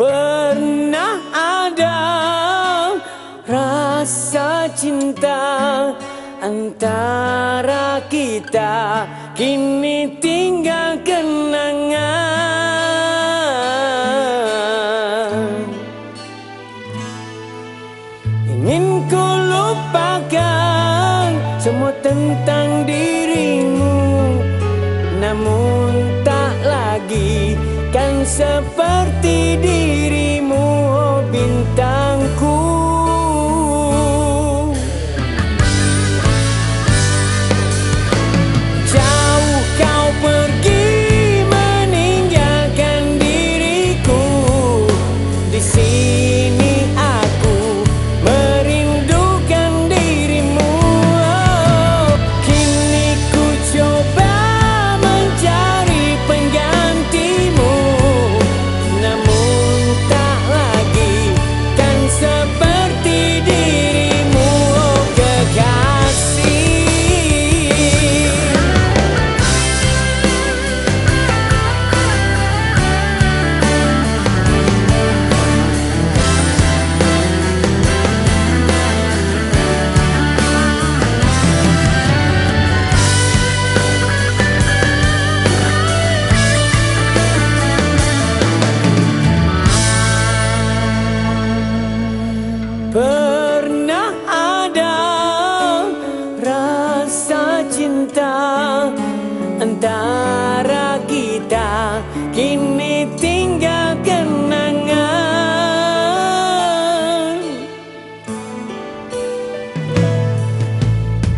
Pernah ada rasa cinta antara kita kini tinggal kenangan. Ingin ku lupakan semua tentang dirimu namun tak lagi kan seperti di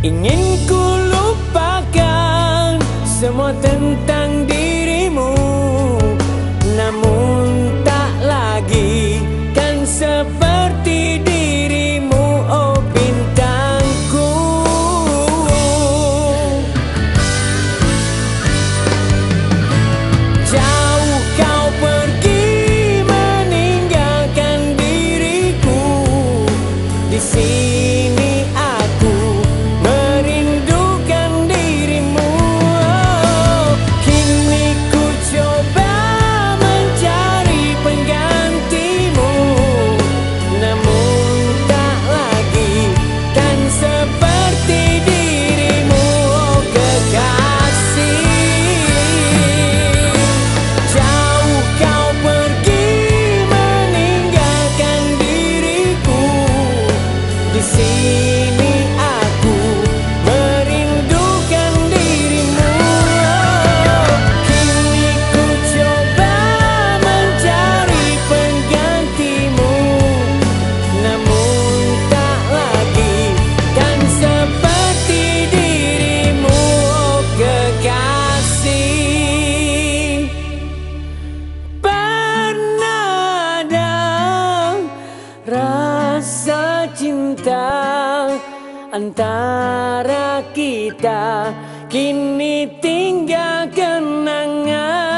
Ingin ku lupakan semua tentang You. antara kita kini tinggal kenangan.